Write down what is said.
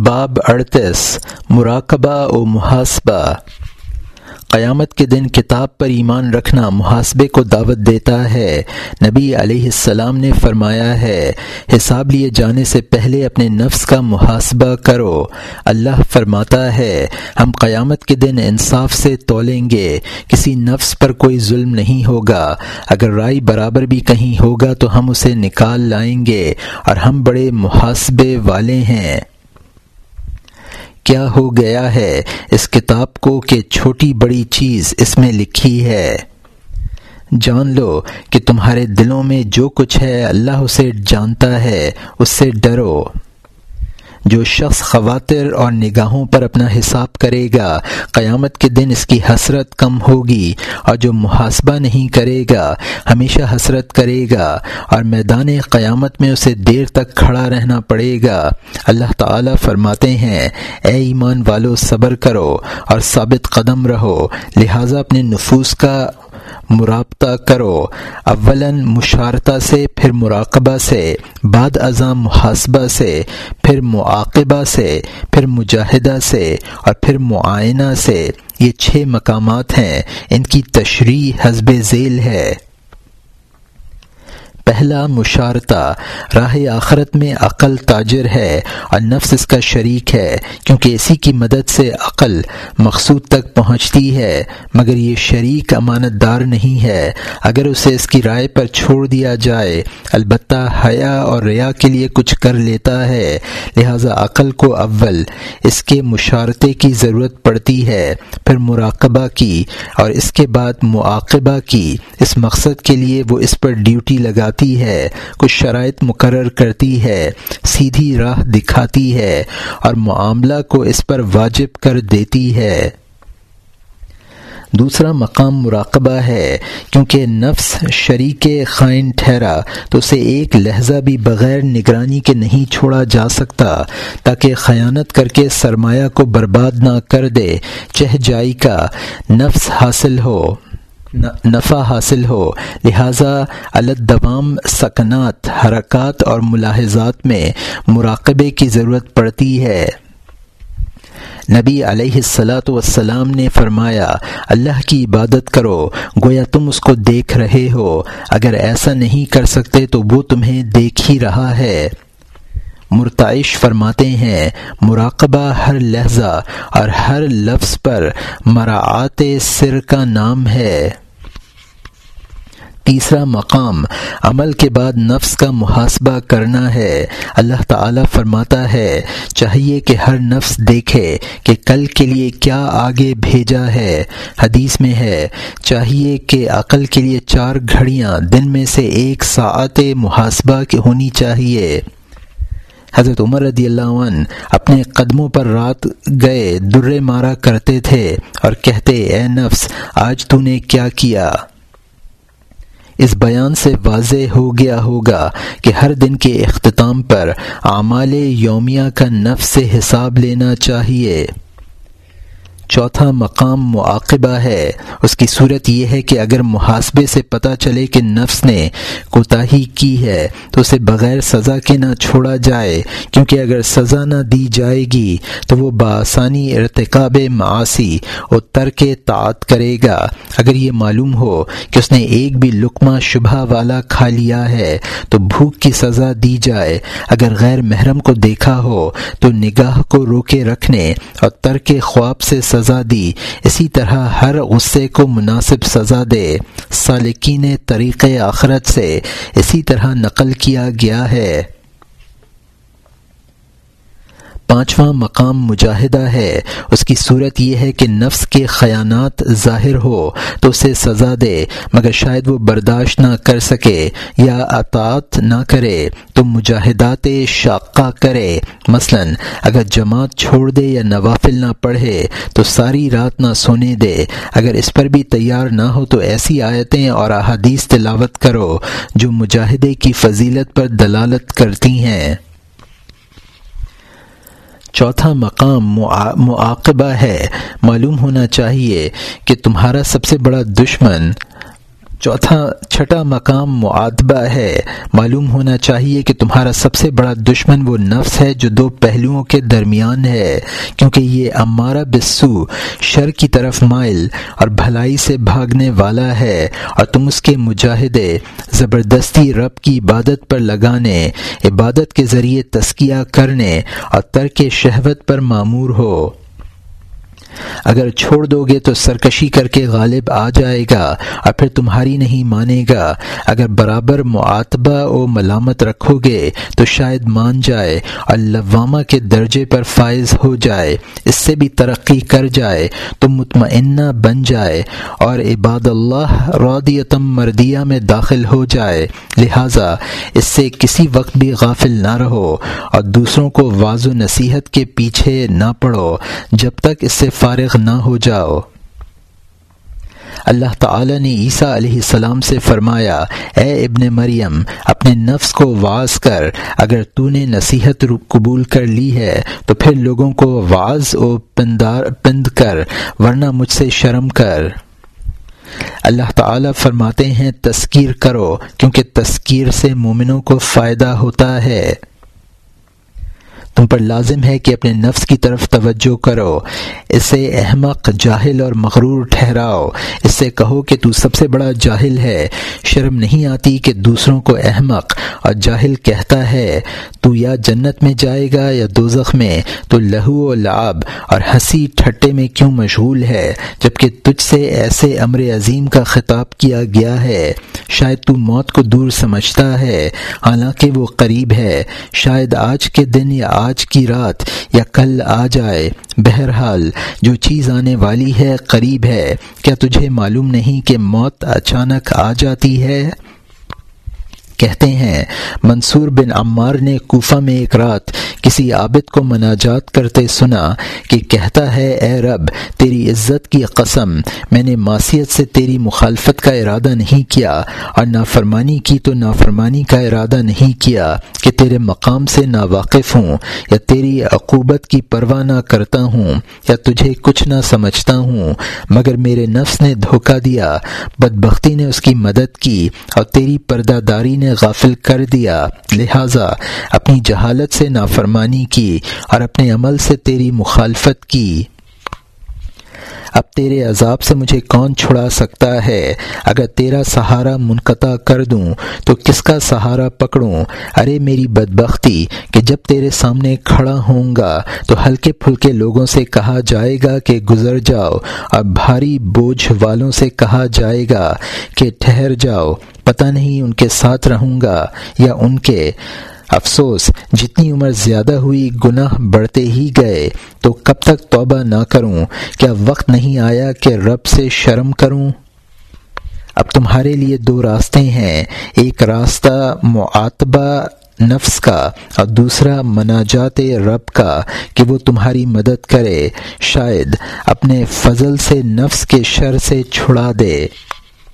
باب اڑتیس، مراقبہ و محاسبہ۔ قیامت کے دن کتاب پر ایمان رکھنا محاسبے کو دعوت دیتا ہے۔ نبی علیہ السلام نے فرمایا ہے، حساب لیے جانے سے پہلے اپنے نفس کا محاسبہ کرو۔ اللہ فرماتا ہے، ہم قیامت کے دن انصاف سے تولیں گے، کسی نفس پر کوئی ظلم نہیں ہوگا۔ اگر رائے برابر بھی کہیں ہوگا تو ہم اسے نکال لائیں گے، اور ہم بڑے محاسبے والے ہیں۔ کیا ہو گیا ہے؟ اس کتاب کو کہ چھوٹی بڑی چیز اس میں لکھی ہے۔ جان لو کہ تمہارے دلوں میں جو کچھ ہے، اللہ اسے جانتا ہے، اس سے ڈرو۔ جو شخص خواتر اور نگاہوں پر اپنا حساب کرے گا، قیامت کے دن اس کی حسرت کم ہوگی اور جو محاسبہ نہیں کرے گا، ہمیشہ حسرت کرے گا اور میدان قیامت میں اسے دیر تک کھڑا رہنا پڑے گا۔ اللہ تعالیٰ فرماتے ہیں، اے ایمان والو، صبر کرو اور ثابت قدم رہو، لہٰذا اپنے نفوس کا مرابطہ کرو۔ اولا مشارتہ سے، پھر مراقبہ سے، بعد ازاں محاسبہ سے، پھر معاقبہ سے، پھر مجاہدہ سے، اور پھر معائنہ سے۔ یہ چھ مقامات ہیں۔ ان کی تشریح حزب ذیل ہے۔ پہلا مشارتہ راہ آخرت میں عقل تاجر ہے اور نفس اس کا شریک ہے، کیونکہ اسی کی مدد سے عقل مقصود تک پہنچتی ہے، مگر یہ شریک امانت دار نہیں ہے۔ اگر اسے اس کی رائے پر چھوڑ دیا جائے، البتہ حیا اور ریا کے لیے کچھ کر لیتا ہے۔ لہذا عقل کو اول اس کے مشارتے کی ضرورت پڑتی ہے، پھر مراقبہ کی اور اس کے بعد معاقبہ کی۔ اس مقصد کے لیے وہ اس پر ڈیوٹی لگا ہے، کچھ شرائط مقرر کرتی ہے، سیدھی راہ دکھاتی ہے اور معاملہ کو اس پر واجب کر دیتی ہے۔ دوسرا مقام مراقبہ ہے، کیونکہ نفس شریک خائن ٹھہرا، تو اسے ایک لہجہ بھی بغیر نگرانی کے نہیں چھوڑا جا سکتا، تاکہ خیانت کر کے سرمایہ کو برباد نہ کر دے، چہ جائی کا نفس حاصل ہو۔ نفع حاصل ہو۔ لہذا الدوام، سکنات، حرکات اور ملاحظات میں مراقبے کی ضرورت پڑتی ہے۔ نبی علیہ السلاۃ والسلام نے فرمایا، اللہ کی عبادت کرو، گویا تم اس کو دیکھ رہے ہو۔ اگر ایسا نہیں کر سکتے تو وہ تمہیں دیکھ ہی رہا ہے۔ مرتعش فرماتے ہیں، مراقبہ ہر لہجہ اور ہر لفظ پر مراعات سر کا نام ہے۔ تیسرا مقام، عمل کے بعد نفس کا محاسبہ کرنا ہے۔ اللہ تعالیٰ فرماتا ہے، چاہیے کہ ہر نفس دیکھے کہ کل کے لیے کیا آگے بھیجا ہے۔ حدیث میں ہے، چاہیے کہ عقل کے لیے چار گھڑیاں دن میں سے ایک ساعت محاسبہ کی ہونی چاہیے۔ حضرت عمر رضی اللہ عنہ اپنے قدموں پر رات گئے، درے مارا کرتے تھے اور کہتے، اے نفس، آج تو نے کیا کیا؟ اس بیان سے واضح ہو گیا ہوگا کہ ہر دن کے اختتام پر اعمال یومیہ کا نفس سے حساب لینا چاہیے۔ چوتھا مقام معاقبہ ہے۔ اس کی صورت یہ ہے کہ اگر محاسبے سے پتہ چلے کہ نفس نے کوتاہی کی ہے، تو اسے بغیر سزا کے نہ چھوڑا جائے، کیونکہ اگر سزا نہ دی جائے گی، تو وہ بآسانی ارتقاب معاشی اور ترک تعت کرے گا۔ اگر یہ معلوم ہو کہ اس نے ایک بھی لقمہ شبہ والا کھا لیا ہے، تو بھوک کی سزا دی جائے۔ اگر غیر محرم کو دیکھا ہو، تو نگاہ کو روکے رکھنے اور ترک خواب سے سزا سزا دی۔ اسی طرح ہر غصے کو مناسب سزا دے۔ سالکین طریق آخرت سے۔ اسی طرح نقل کیا گیا ہے۔ پانچواں مقام مجاہدہ ہے۔ اس کی صورت یہ ہے کہ نفس کے خیانات ظاہر ہو تو اسے سزا دے، مگر شاید وہ برداشت نہ کر سکے یا اطاعت نہ کرے تو مجاہدات شاقہ کرے۔ مثلا اگر جماعت چھوڑ دے یا نوافل نہ پڑھے تو ساری رات نہ سونے دے۔ اگر اس پر بھی تیار نہ ہو تو ایسی آیتیں اور احادیث تلاوت کرو جو مجاہدے کی فضیلت پر دلالت کرتی ہیں۔ چوتھا مقام معاقبہ ہے۔ معلوم ہونا چاہیے کہ تمہارا سب سے بڑا دشمن چوتھا چھٹا مقام معاتبہ ہے۔ معلوم ہونا چاہیے کہ تمہارا سب سے بڑا دشمن وہ نفس ہے جو دو پہلوؤں کے درمیان ہے، کیونکہ یہ امارہ بسو شر کی طرف مائل اور بھلائی سے بھاگنے والا ہے اور تم اس کے مجاہدے زبردستی رب کی عبادت پر لگانے، عبادت کے ذریعے تسکیہ کرنے اور ترک شہوت پر معمور ہو۔ اگر چھوڑ دو گے تو سرکشی کر کے غالب آ جائے گا اور پھر تمہاری نہیں مانے گا۔ اگر برابر معاتبہ و ملامت رکھو گے تو شاید مان جائے اور لوامہ کے درجے پر فائز ہو جائے۔ اس سے بھی ترقی کر جائے تو مطمئنہ بن جائے اور عباد اللہ رودیتم مردیہ میں داخل ہو جائے۔ لہٰذا اس سے کسی وقت بھی غافل نہ رہو اور دوسروں کو واض و نصیحت کے پیچھے نہ پڑو۔ جب تک اس سے فارغ نہ ہو جاؤ۔ اللہ تعالی نے عیسیٰ علیہ السلام سے فرمایا، اے ابن مریم، اپنے نفس کو واز کر، اگر تو نے نصیحت قبول کر لی ہے، تو پھر لوگوں کو واز و پندار پند کر، ورنہ مجھ سے شرم کر۔ اللہ تعالی فرماتے ہیں، تذکیر کرو، کیونکہ تذکیر سے مومنوں کو فائدہ ہوتا ہے۔ تم پر لازم ہے کہ اپنے نفس کی طرف توجہ کرو۔ اسے احمق، جاہل اور مغرور ٹھہراؤ۔ اس سے کہو کہ تو سب سے بڑا جاہل ہے۔ شرم نہیں آتی کہ دوسروں کو احمق اور جاہل کہتا ہے۔ تو یا جنت میں جائے گا یا دوزخ میں۔ تو لہو و لعب اور ہنسی ٹھٹے میں کیوں مشغول ہے؟ جبکہ تجھ سے ایسے امر عظیم کا خطاب کیا گیا ہے۔ شاید تو موت کو دور سمجھتا ہے، حالانکہ وہ قریب ہے۔ شاید آج کے دن یا آج کی رات یا کل آ جائے۔ بہرحال، جو چیز آنے والی ہے قریب ہے۔ کیا تجھے معلوم نہیں کہ موت اچانک آ جاتی ہے؟ کہتے ہیں، منصور بن عمار نے کوفہ میں ایک رات کسی عابد کو مناجات کرتے سنا کہ کہتا ہے، اے رب، تیری عزت کی قسم، میں نے معصیت سے تیری مخالفت کا ارادہ نہیں کیا اور نافرمانی کی تو نافرمانی کا ارادہ نہیں کیا کہ تیرے مقام سے نا واقف ہوں یا تیری عقوبت کی پرواہ نہ کرتا ہوں یا تجھے کچھ نہ سمجھتا ہوں، مگر میرے نفس نے دھوکہ دیا، بدبختی نے اس کی مدد کی اور تیری پردہ داری نے غافل کر دیا۔ لہٰذا اپنی جہالت سے نافرمانی کی اور اپنے عمل سے تیری مخالفت کی۔ اب تیرے عذاب سے مجھے کون چھڑا سکتا ہے؟ اگر تیرا سہارا منقطع کر دوں تو کس کا سہارا پکڑوں؟ ارے میری بدبختی کہ جب تیرے سامنے کھڑا ہوں گا تو ہلکے پھلکے لوگوں سے کہا جائے گا کہ گزر جاؤ اور بھاری بوجھ والوں سے کہا جائے گا کہ ٹھہر جاؤ۔ پتہ نہیں ان کے ساتھ رہوں گا یا ان کے۔ افسوس، جتنی عمر زیادہ ہوئی گناہ بڑھتے ہی گئے، تو کب تک توبہ نہ کروں؟ کیا وقت نہیں آیا کہ رب سے شرم کروں؟ اب تمہارے لیے دو راستے ہیں، ایک راستہ معاتبہ نفس کا اور دوسرا مناجات رب کا کہ وہ تمہاری مدد کرے، شاید اپنے فضل سے نفس کے شر سے چھڑا دے۔